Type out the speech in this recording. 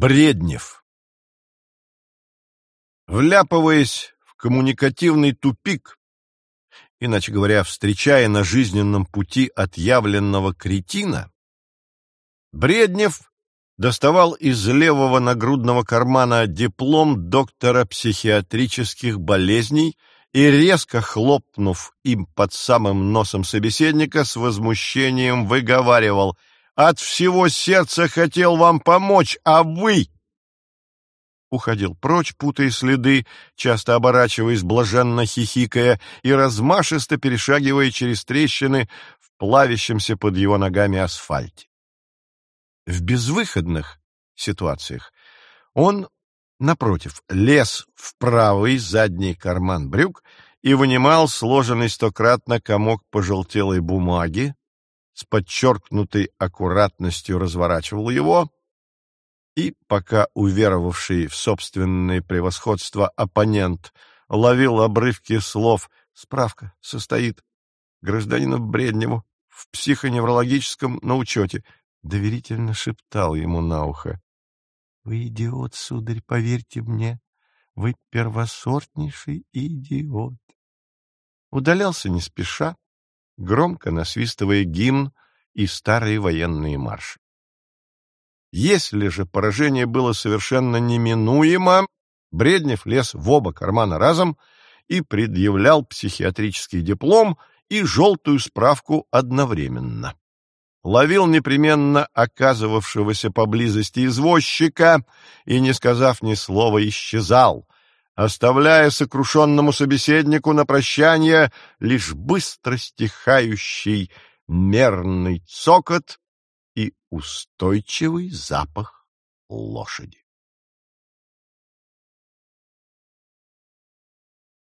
Бреднев. Вляпываясь в коммуникативный тупик, иначе говоря, встречая на жизненном пути отъявленного кретина, Бреднев доставал из левого нагрудного кармана диплом доктора психиатрических болезней и, резко хлопнув им под самым носом собеседника, с возмущением выговаривал «От всего сердца хотел вам помочь, а вы...» Уходил прочь, путая следы, часто оборачиваясь, блаженно хихикая и размашисто перешагивая через трещины в плавящемся под его ногами асфальте. В безвыходных ситуациях он, напротив, лез в правый задний карман брюк и вынимал сложенный стократно комок пожелтелой бумаги, с подчеркнутой аккуратностью разворачивал его, и, пока уверовавший в собственное превосходство оппонент ловил обрывки слов «Справка состоит гражданину Бредневу в психоневрологическом на учете», доверительно шептал ему на ухо. «Вы идиот, сударь, поверьте мне, вы первосортнейший идиот». Удалялся не спеша, громко насвистывая гимн и старые военные марши. Если же поражение было совершенно неминуемо, Бреднев лез в оба кармана разом и предъявлял психиатрический диплом и желтую справку одновременно ловил непременно оказывавшегося поблизости извозчика и, не сказав ни слова, исчезал, оставляя сокрушенному собеседнику на прощание лишь быстро стихающий мерный цокот и устойчивый запах лошади.